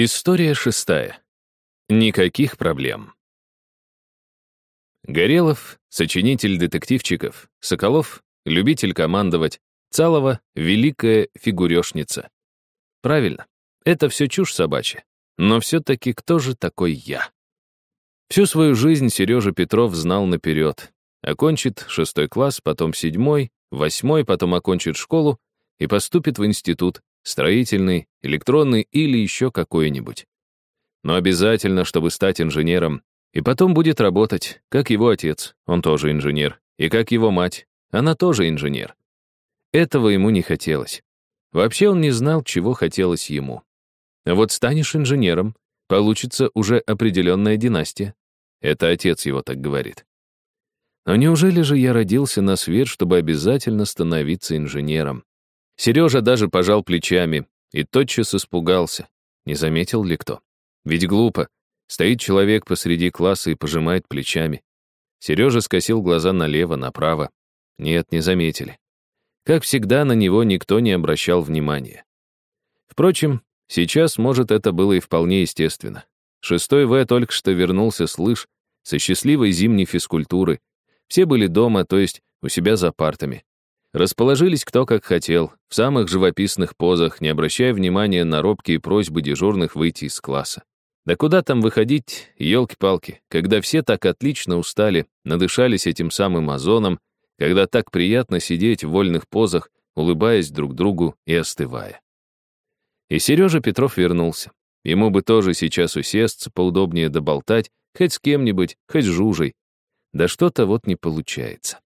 История шестая. Никаких проблем. Горелов — сочинитель детективчиков, Соколов — любитель командовать, Цалова — великая фигурешница. Правильно, это все чушь собачья. Но все-таки кто же такой я? Всю свою жизнь Сережа Петров знал наперед. Окончит шестой класс, потом седьмой, восьмой, потом окончит школу и поступит в институт, строительный, электронный или еще какой-нибудь. Но обязательно, чтобы стать инженером, и потом будет работать, как его отец, он тоже инженер, и как его мать, она тоже инженер. Этого ему не хотелось. Вообще он не знал, чего хотелось ему. А вот станешь инженером, получится уже определенная династия. Это отец его так говорит. Но неужели же я родился на свет, чтобы обязательно становиться инженером? Сережа даже пожал плечами и тотчас испугался. Не заметил ли кто? Ведь глупо. Стоит человек посреди класса и пожимает плечами. Сережа скосил глаза налево, направо. Нет, не заметили. Как всегда, на него никто не обращал внимания. Впрочем, сейчас, может, это было и вполне естественно. Шестой В только что вернулся с лыж, со счастливой зимней физкультуры. Все были дома, то есть у себя за партами. Расположились кто как хотел, в самых живописных позах, не обращая внимания на робкие просьбы дежурных выйти из класса. Да куда там выходить, елки-палки, когда все так отлично устали, надышались этим самым озоном, когда так приятно сидеть в вольных позах, улыбаясь друг другу и остывая. И Сережа Петров вернулся. Ему бы тоже сейчас усесться, поудобнее доболтать, хоть с кем-нибудь, хоть с Жужей. Да что-то вот не получается.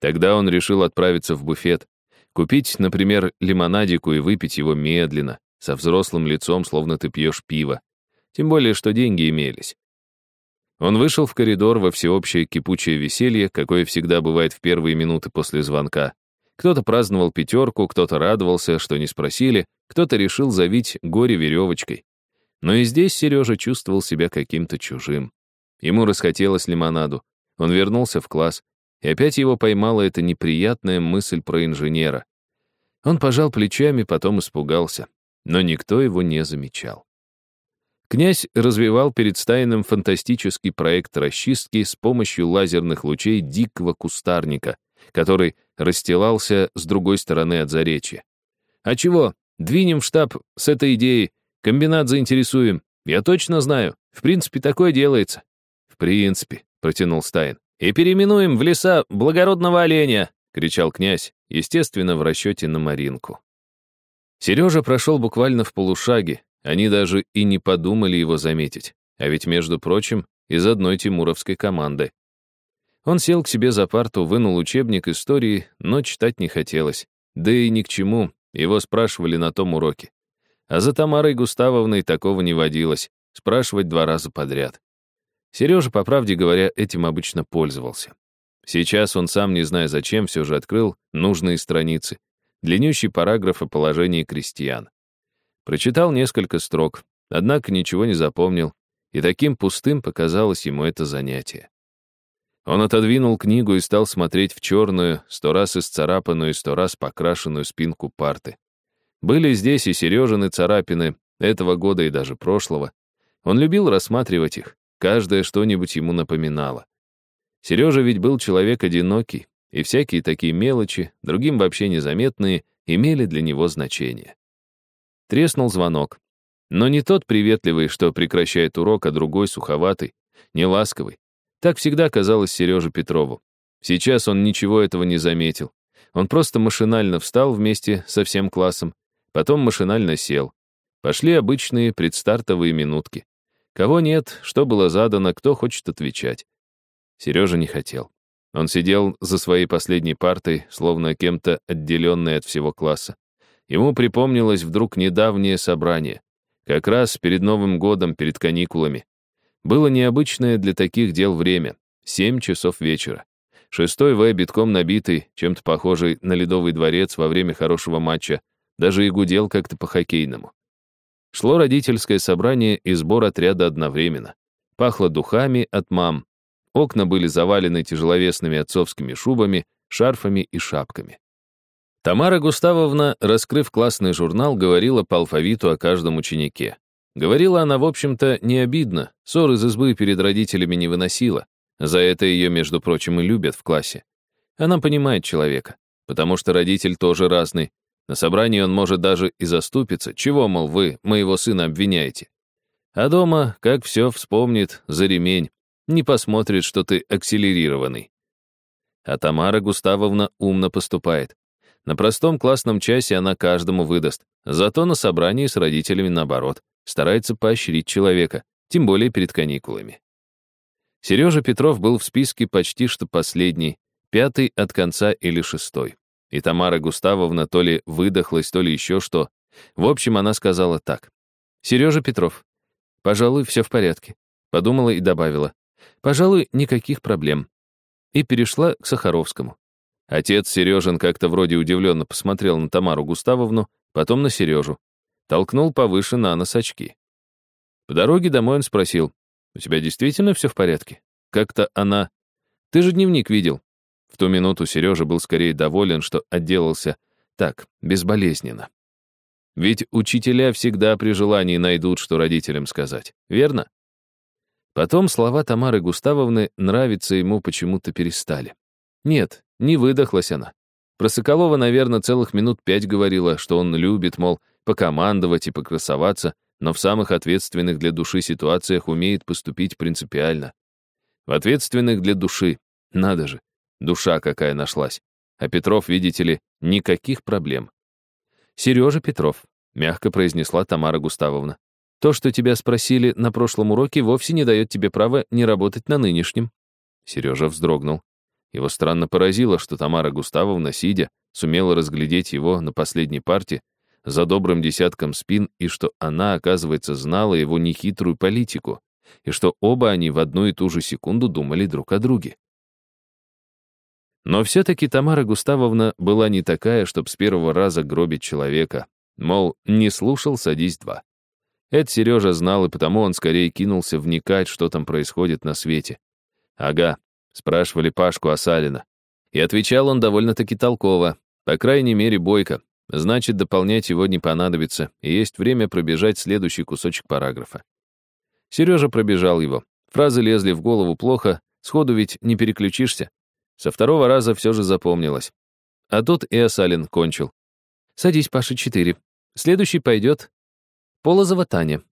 Тогда он решил отправиться в буфет, купить, например, лимонадику и выпить его медленно, со взрослым лицом, словно ты пьешь пиво. Тем более, что деньги имелись. Он вышел в коридор во всеобщее кипучее веселье, какое всегда бывает в первые минуты после звонка. Кто-то праздновал пятерку, кто-то радовался, что не спросили, кто-то решил завить горе веревочкой. Но и здесь Сережа чувствовал себя каким-то чужим. Ему расхотелось лимонаду. Он вернулся в класс, и опять его поймала эта неприятная мысль про инженера. Он пожал плечами, потом испугался, но никто его не замечал. Князь развивал перед Стайном фантастический проект расчистки с помощью лазерных лучей дикого кустарника, который расстилался с другой стороны от заречья. «А чего? Двинем в штаб с этой идеей, комбинат заинтересуем. Я точно знаю, в принципе, такое делается». «В принципе», — протянул Стайн. «И переименуем в леса благородного оленя!» — кричал князь, естественно, в расчете на Маринку. Сережа прошел буквально в полушаге, они даже и не подумали его заметить, а ведь, между прочим, из одной тимуровской команды. Он сел к себе за парту, вынул учебник истории, но читать не хотелось. Да и ни к чему, его спрашивали на том уроке. А за Тамарой Густавовной такого не водилось, спрашивать два раза подряд. Сережа, по правде говоря, этим обычно пользовался. Сейчас он сам, не зная зачем, все же открыл нужные страницы, длиннющий параграф о положении крестьян. Прочитал несколько строк, однако ничего не запомнил, и таким пустым показалось ему это занятие. Он отодвинул книгу и стал смотреть в черную, сто раз исцарапанную и сто раз покрашенную спинку парты. Были здесь и Сережины царапины этого года и даже прошлого. Он любил рассматривать их, Каждое что-нибудь ему напоминало. Сережа ведь был человек одинокий, и всякие такие мелочи, другим вообще незаметные, имели для него значение. Треснул звонок. Но не тот приветливый, что прекращает урок, а другой суховатый, неласковый. Так всегда казалось Сереже Петрову. Сейчас он ничего этого не заметил. Он просто машинально встал вместе со всем классом, потом машинально сел. Пошли обычные предстартовые минутки. Кого нет, что было задано, кто хочет отвечать. Сережа не хотел. Он сидел за своей последней партой, словно кем-то отделенный от всего класса. Ему припомнилось вдруг недавнее собрание. Как раз перед Новым годом, перед каникулами. Было необычное для таких дел время. Семь часов вечера. Шестой В битком набитый, чем-то похожий на Ледовый дворец во время хорошего матча, даже и гудел как-то по-хоккейному. Шло родительское собрание и сбор отряда одновременно. Пахло духами от мам. Окна были завалены тяжеловесными отцовскими шубами, шарфами и шапками. Тамара Густавовна, раскрыв классный журнал, говорила по алфавиту о каждом ученике. Говорила она, в общем-то, не обидно, ссор из избы перед родителями не выносила. За это ее, между прочим, и любят в классе. Она понимает человека, потому что родитель тоже разный. На собрании он может даже и заступиться. Чего, мол, вы моего сына обвиняете? А дома, как все вспомнит, за ремень, не посмотрит, что ты акселерированный. А Тамара Густавовна умно поступает. На простом классном часе она каждому выдаст, зато на собрании с родителями наоборот, старается поощрить человека, тем более перед каникулами. Сережа Петров был в списке почти что последний, пятый от конца или шестой. И Тамара Густавовна то ли выдохлась, то ли еще что. В общем, она сказала так. «Сережа Петров, пожалуй, все в порядке». Подумала и добавила. «Пожалуй, никаких проблем». И перешла к Сахаровскому. Отец Сережин как-то вроде удивленно посмотрел на Тамару Густавовну, потом на Сережу. Толкнул повыше на нос очки. По дороге домой он спросил, «У тебя действительно все в порядке? Как-то она... Ты же дневник видел». В ту минуту Сережа был скорее доволен, что отделался так, безболезненно. Ведь учителя всегда при желании найдут, что родителям сказать, верно? Потом слова Тамары Густавовны нравиться ему почему-то перестали. Нет, не выдохлась она. Про Соколова, наверное, целых минут пять говорила, что он любит, мол, покомандовать и покрасоваться, но в самых ответственных для души ситуациях умеет поступить принципиально. В ответственных для души. Надо же, душа какая нашлась. А Петров, видите ли, никаких проблем. Сережа Петров, мягко произнесла Тамара Густавовна. То, что тебя спросили на прошлом уроке, вовсе не дает тебе права не работать на нынешнем. Сережа вздрогнул. Его странно поразило, что Тамара Густавовна, сидя, сумела разглядеть его на последней парте за добрым десятком спин, и что она, оказывается, знала его нехитрую политику, и что оба они в одну и ту же секунду думали друг о друге. Но все-таки Тамара Густавовна была не такая, чтобы с первого раза гробить человека. Мол, не слушал, садись два. Это Сережа знал, и потому он скорее кинулся вникать, что там происходит на свете. Ага, Спрашивали Пашку Асалина. И отвечал он довольно-таки толково, по крайней мере, бойко. Значит, дополнять его не понадобится, и есть время пробежать следующий кусочек параграфа. Сережа пробежал его. Фразы лезли в голову плохо, сходу ведь не переключишься. Со второго раза все же запомнилось. А тут и Асалин кончил. «Садись, Паша, четыре. Следующий пойдет Полозова Таня».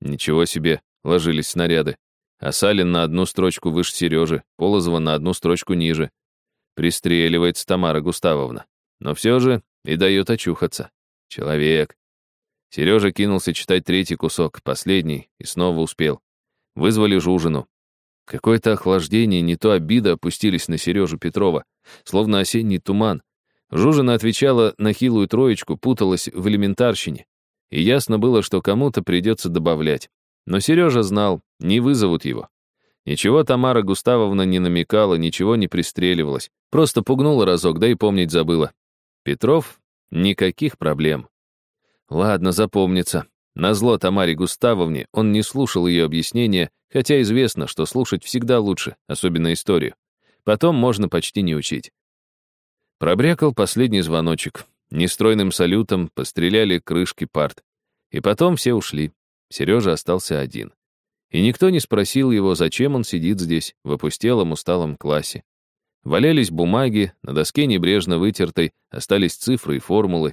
Ничего себе, ложились снаряды. А Салин на одну строчку выше Сережи, Полозова на одну строчку ниже. Пристреливается Тамара Густавовна. Но все же и дает очухаться. Человек. Сережа кинулся читать третий кусок, последний, и снова успел. Вызвали Жужину. Какое-то охлаждение, не то обида опустились на Сережу Петрова, словно осенний туман. Жужина отвечала на хилую троечку, путалась в элементарщине. И ясно было, что кому-то придется добавлять. Но Сережа знал, не вызовут его. Ничего Тамара Густавовна не намекала, ничего не пристреливалась. Просто пугнула разок, да и помнить забыла. Петров — никаких проблем. Ладно, запомнится. Назло Тамаре Густавовне он не слушал ее объяснения, хотя известно, что слушать всегда лучше, особенно историю. Потом можно почти не учить. Пробрякал последний звоночек. Нестройным салютом постреляли крышки парт. И потом все ушли. Сережа остался один. И никто не спросил его, зачем он сидит здесь, в опустелом усталом классе. Валялись бумаги, на доске небрежно вытертой остались цифры и формулы.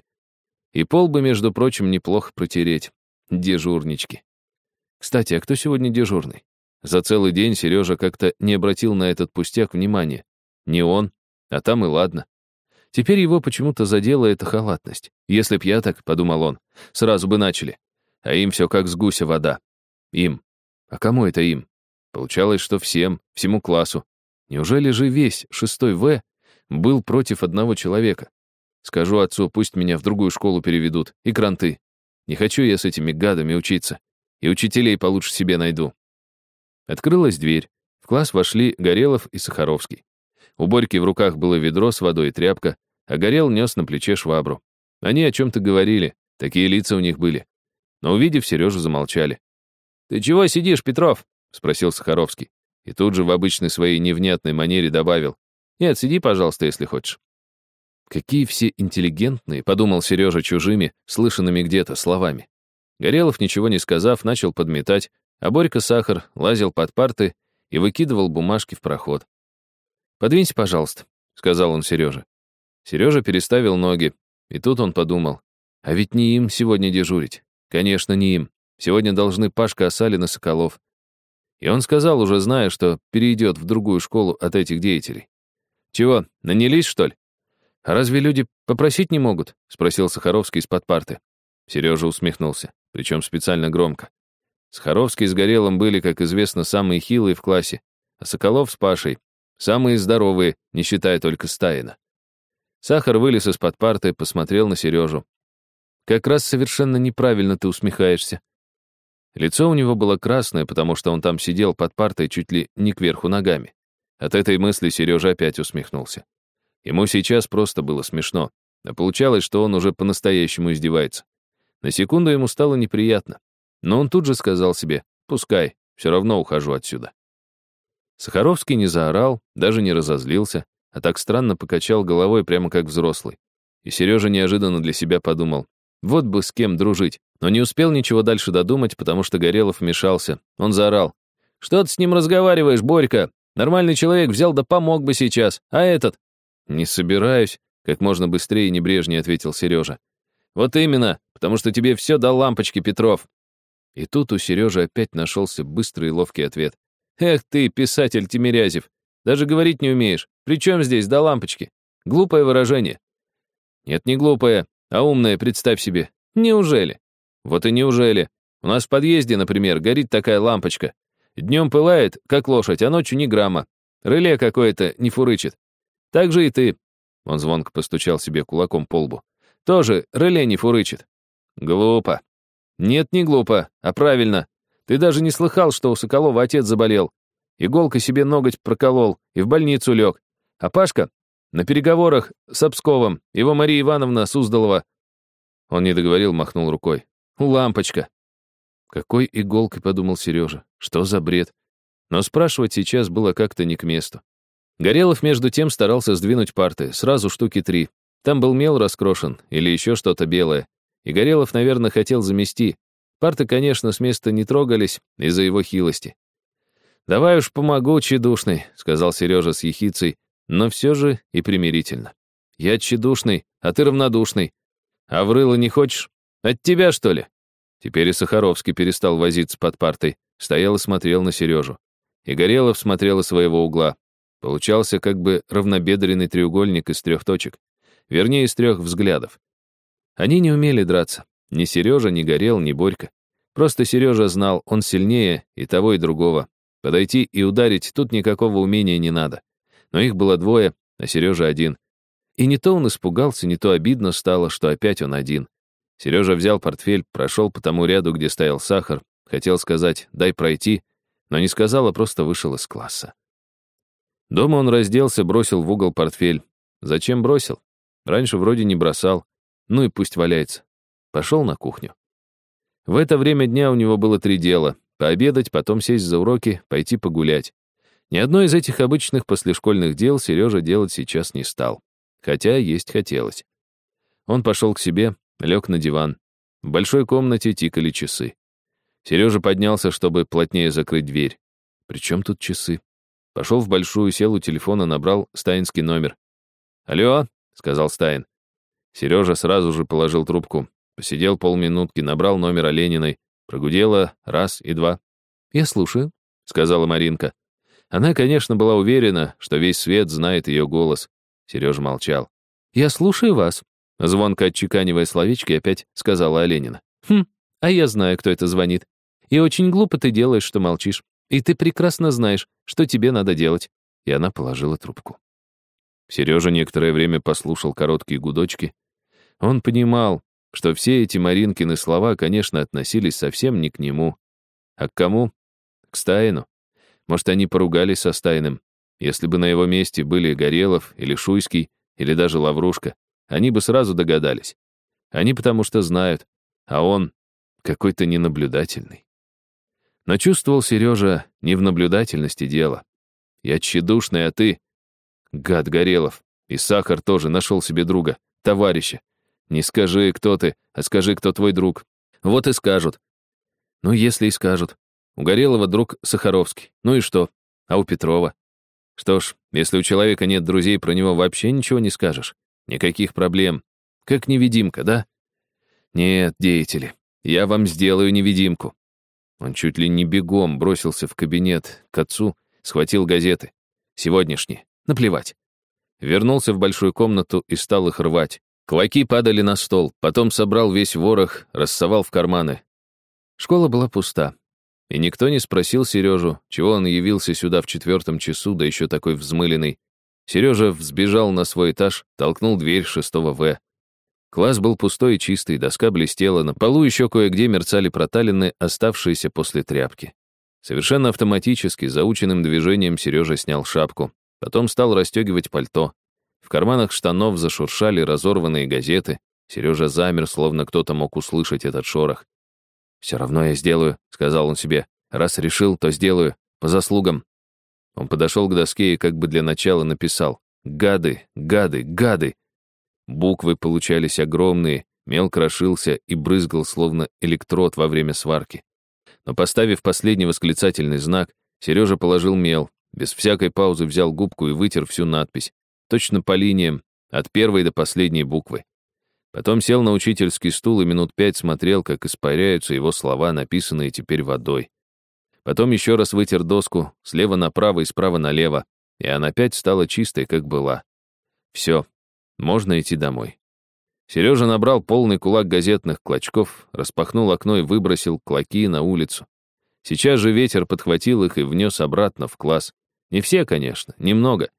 И пол бы, между прочим, неплохо протереть. Дежурнички. Кстати, а кто сегодня дежурный? За целый день Сережа как-то не обратил на этот пустяк внимания. Не он, а там и ладно. Теперь его почему-то задела эта халатность. Если б я так, — подумал он, — сразу бы начали. А им все как с гуся вода. Им. А кому это им? Получалось, что всем, всему классу. Неужели же весь шестой В был против одного человека? Скажу отцу, пусть меня в другую школу переведут. И кранты. Не хочу я с этими гадами учиться. И учителей получше себе найду. Открылась дверь. В класс вошли Горелов и Сахаровский. У Борьки в руках было ведро с водой и тряпка, а Горел нес на плече швабру. Они о чем-то говорили, такие лица у них были. Но, увидев Сережу, замолчали. «Ты чего сидишь, Петров?» — спросил Сахаровский. И тут же в обычной своей невнятной манере добавил. «Нет, сиди, пожалуйста, если хочешь». Какие все интеллигентные, подумал Сережа чужими, слышанными где-то словами. Горелов, ничего не сказав, начал подметать, а Борька Сахар лазил под парты и выкидывал бумажки в проход. «Подвинься, пожалуйста», — сказал он Сереже. Сережа переставил ноги, и тут он подумал, а ведь не им сегодня дежурить. Конечно, не им. Сегодня должны Пашка Осалин и Соколов. И он сказал, уже зная, что перейдет в другую школу от этих деятелей. «Чего, нанялись, что ли?» «А разве люди попросить не могут?» — спросил Сахаровский из-под парты. Сережа усмехнулся, причем специально громко. Сахаровский с Горелым были, как известно, самые хилые в классе, а Соколов с Пашей — самые здоровые, не считая только Стаина. Сахар вылез из-под парты, посмотрел на Сережу. «Как раз совершенно неправильно ты усмехаешься». Лицо у него было красное, потому что он там сидел под партой чуть ли не кверху ногами. От этой мысли Сережа опять усмехнулся. Ему сейчас просто было смешно, а получалось, что он уже по-настоящему издевается. На секунду ему стало неприятно, но он тут же сказал себе «пускай, все равно ухожу отсюда». Сахаровский не заорал, даже не разозлился, а так странно покачал головой прямо как взрослый. И Сережа неожиданно для себя подумал, вот бы с кем дружить, но не успел ничего дальше додумать, потому что Горелов вмешался. Он заорал. «Что ты с ним разговариваешь, Борька? Нормальный человек взял да помог бы сейчас, а этот?» «Не собираюсь», — как можно быстрее и небрежнее ответил Сережа. «Вот именно, потому что тебе все до лампочки, Петров». И тут у Сережи опять нашелся быстрый и ловкий ответ. «Эх ты, писатель Тимирязев, даже говорить не умеешь. При чем здесь до лампочки? Глупое выражение». «Нет, не глупое, а умное, представь себе. Неужели?» «Вот и неужели. У нас в подъезде, например, горит такая лампочка. Днем пылает, как лошадь, а ночью ни грамма. Реле какое-то не фурычит. Так же и ты. Он звонко постучал себе кулаком по лбу. Тоже реле не фурычит. Глупо. Нет, не глупо, а правильно. Ты даже не слыхал, что у Соколова отец заболел. Иголкой себе ноготь проколол и в больницу лег. А Пашка на переговорах с Обсковым, его Мария Ивановна Суздалова. Он не договорил, махнул рукой. Лампочка. Какой иголкой, подумал Сережа. Что за бред? Но спрашивать сейчас было как-то не к месту. Горелов, между тем, старался сдвинуть парты, сразу штуки три. Там был мел раскрошен или еще что-то белое. И Горелов, наверное, хотел замести. Парты, конечно, с места не трогались из-за его хилости. «Давай уж помогу, тщедушный», — сказал Сережа с ехицей, но все же и примирительно. «Я тщедушный, а ты равнодушный. А в рыло не хочешь? От тебя, что ли?» Теперь и Сахаровский перестал возиться под партой, стоял и смотрел на Сережу. И Горелов смотрел из своего угла, Получался как бы равнобедренный треугольник из трех точек. Вернее, из трех взглядов. Они не умели драться. Ни Сережа, ни Горел, ни Борька. Просто Сережа знал, он сильнее и того, и другого. Подойти и ударить тут никакого умения не надо. Но их было двое, а Сережа один. И не то он испугался, не то обидно стало, что опять он один. Сережа взял портфель, прошел по тому ряду, где стоял сахар, хотел сказать «дай пройти», но не сказал, а просто вышел из класса. Дома он разделся, бросил в угол портфель. Зачем бросил? Раньше вроде не бросал. Ну и пусть валяется. Пошел на кухню. В это время дня у него было три дела. Пообедать, потом сесть за уроки, пойти погулять. Ни одно из этих обычных послешкольных дел Сережа делать сейчас не стал. Хотя есть хотелось. Он пошел к себе, лег на диван. В большой комнате тикали часы. Сережа поднялся, чтобы плотнее закрыть дверь. Причем тут часы? Пошел в большую, сел у телефона, набрал стаинский номер. «Алло», — сказал Стайн. Сережа сразу же положил трубку. Посидел полминутки, набрал номер Олениной. Прогудела раз и два. «Я слушаю», — сказала Маринка. Она, конечно, была уверена, что весь свет знает ее голос. Сережа молчал. «Я слушаю вас», — звонко отчеканивая словечки, опять сказала Оленина. «Хм, а я знаю, кто это звонит. И очень глупо ты делаешь, что молчишь. И ты прекрасно знаешь, что тебе надо делать». И она положила трубку. Сережа некоторое время послушал короткие гудочки. Он понимал, что все эти Маринкины слова, конечно, относились совсем не к нему. А к кому? К Стаину. Может, они поругались со Стайным. Если бы на его месте были Горелов или Шуйский, или даже Лаврушка, они бы сразу догадались. Они потому что знают, а он какой-то ненаблюдательный. Но чувствовал Сережа не в наблюдательности дела. Я тщедушный, а ты... Гад Горелов. И Сахар тоже нашел себе друга, товарища. Не скажи, кто ты, а скажи, кто твой друг. Вот и скажут. Ну, если и скажут. У Горелого друг Сахаровский. Ну и что? А у Петрова? Что ж, если у человека нет друзей, про него вообще ничего не скажешь. Никаких проблем. Как невидимка, да? Нет, деятели, я вам сделаю невидимку. Он чуть ли не бегом бросился в кабинет к отцу, схватил газеты. Сегодняшние. Наплевать. Вернулся в большую комнату и стал их рвать. Клоки падали на стол, потом собрал весь ворох, рассовал в карманы. Школа была пуста. И никто не спросил Сережу, чего он явился сюда в четвертом часу, да еще такой взмыленный. Сережа взбежал на свой этаж, толкнул дверь шестого В. Класс был пустой и чистый, доска блестела, на полу еще кое-где мерцали проталины, оставшиеся после тряпки. Совершенно автоматически, заученным движением Сережа снял шапку, потом стал расстегивать пальто. В карманах штанов зашуршали разорванные газеты. Сережа замер, словно кто-то мог услышать этот шорох. «Все равно я сделаю», — сказал он себе. «Раз решил, то сделаю. По заслугам». Он подошел к доске и как бы для начала написал «Гады, гады, гады». Буквы получались огромные, мел крошился и брызгал, словно электрод во время сварки. Но поставив последний восклицательный знак, Сережа положил мел, без всякой паузы взял губку и вытер всю надпись. Точно по линиям, от первой до последней буквы. Потом сел на учительский стул и минут пять смотрел, как испаряются его слова, написанные теперь водой. Потом еще раз вытер доску слева направо и справа налево, и она опять стала чистой, как была. Все, можно идти домой. Сережа набрал полный кулак газетных клочков, распахнул окно и выбросил клоки на улицу. Сейчас же ветер подхватил их и внес обратно в класс. Не все, конечно, немного.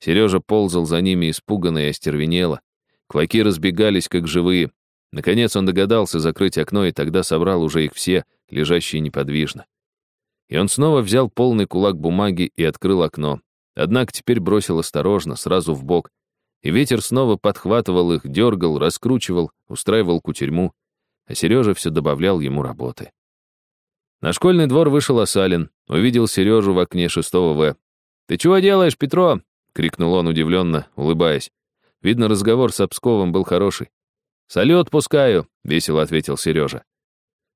Сережа ползал за ними испуганно и остервенело. Клоки разбегались, как живые. Наконец он догадался закрыть окно, и тогда собрал уже их все, лежащие неподвижно. И он снова взял полный кулак бумаги и открыл окно. Однако теперь бросил осторожно, сразу в бок. И ветер снова подхватывал их, дергал, раскручивал, устраивал кутерьму. А Сережа все добавлял ему работы. На школьный двор вышел Асалин, увидел Сережу в окне шестого В. «Ты чего делаешь, Петро?» — крикнул он удивленно, улыбаясь. Видно, разговор с Обсковым был хороший. «Салют пускаю», — весело ответил Сережа.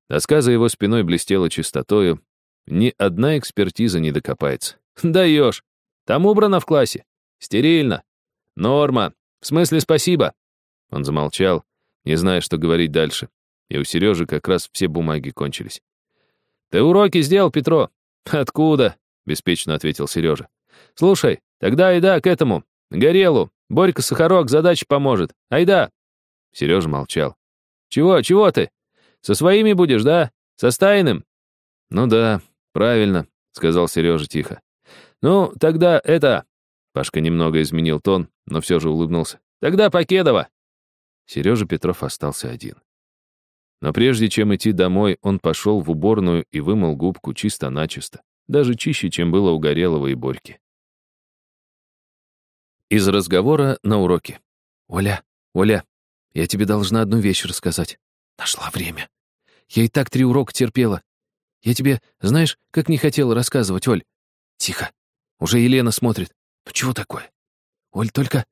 Доска за его спиной блестела чистотою. Ни одна экспертиза не докопается. «Даешь! Там убрано в классе. Стерильно. Норма. В смысле спасибо». Он замолчал, не зная, что говорить дальше. И у Сережи как раз все бумаги кончились. «Ты уроки сделал, Петро?» «Откуда?» — беспечно ответил Сережа. «Слушай, тогда и да к этому, Горелу. Борька Сахарок задача поможет. Айда!» Сережа молчал. «Чего, чего ты? Со своими будешь, да? Со стайным?» «Ну да, правильно», — сказал Сережа тихо. «Ну, тогда это...» Пашка немного изменил тон, но все же улыбнулся. «Тогда Покедова!» Сережа Петров остался один. Но прежде чем идти домой, он пошел в уборную и вымыл губку чисто-начисто, даже чище, чем было у Горелого и Борьки. Из разговора на уроке. «Оля, Оля, я тебе должна одну вещь рассказать. Нашла время. Я и так три урока терпела. Я тебе, знаешь, как не хотела рассказывать, Оль? Тихо. Уже Елена смотрит. Ну чего такое? Оль, только...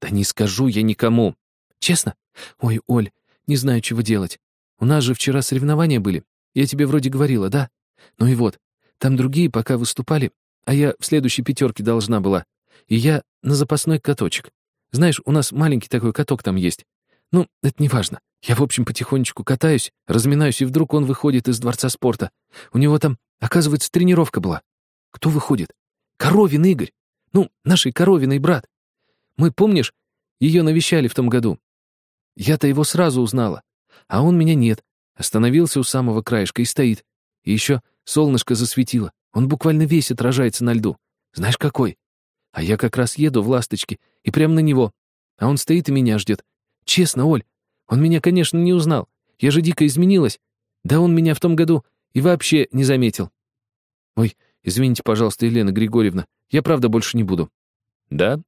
Да не скажу я никому. Честно? Ой, Оль, не знаю, чего делать. У нас же вчера соревнования были. Я тебе вроде говорила, да? Ну и вот, там другие пока выступали, а я в следующей пятерке должна была. И я на запасной каточек. Знаешь, у нас маленький такой каток там есть. Ну, это не важно. Я, в общем, потихонечку катаюсь, разминаюсь, и вдруг он выходит из дворца спорта. У него там, оказывается, тренировка была. Кто выходит? Коровин Игорь. Ну, нашей Коровиной брат. Мы, помнишь, ее навещали в том году. Я-то его сразу узнала. А он меня нет. Остановился у самого краешка и стоит. И еще солнышко засветило. Он буквально весь отражается на льду. Знаешь, какой? А я как раз еду в «Ласточке» и прямо на него. А он стоит и меня ждет. Честно, Оль, он меня, конечно, не узнал. Я же дико изменилась. Да он меня в том году и вообще не заметил. Ой, извините, пожалуйста, Елена Григорьевна, я правда больше не буду. Да?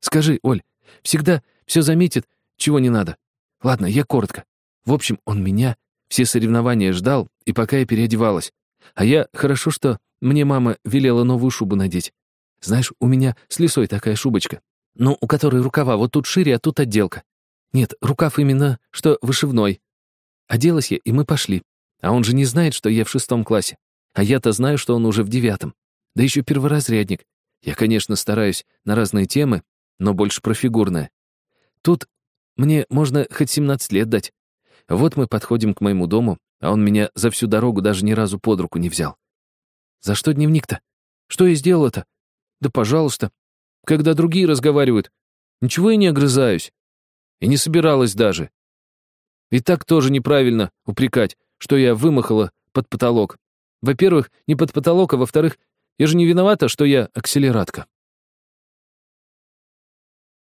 Скажи, Оль, всегда все заметит, чего не надо. Ладно, я коротко. В общем, он меня все соревнования ждал, и пока я переодевалась. А я, хорошо, что мне мама велела новую шубу надеть. Знаешь, у меня с лисой такая шубочка. Ну, у которой рукава вот тут шире, а тут отделка. Нет, рукав именно, что вышивной. Оделась я, и мы пошли. А он же не знает, что я в шестом классе. А я-то знаю, что он уже в девятом. Да еще перворазрядник. Я, конечно, стараюсь на разные темы, но больше про фигурное. Тут мне можно хоть 17 лет дать. Вот мы подходим к моему дому, а он меня за всю дорогу даже ни разу под руку не взял. За что дневник-то? Что я сделала-то? Да пожалуйста. Когда другие разговаривают, ничего я не огрызаюсь. И не собиралась даже. И так тоже неправильно упрекать, что я вымахала под потолок. Во-первых, не под потолок, а во-вторых, я же не виновата, что я акселератка.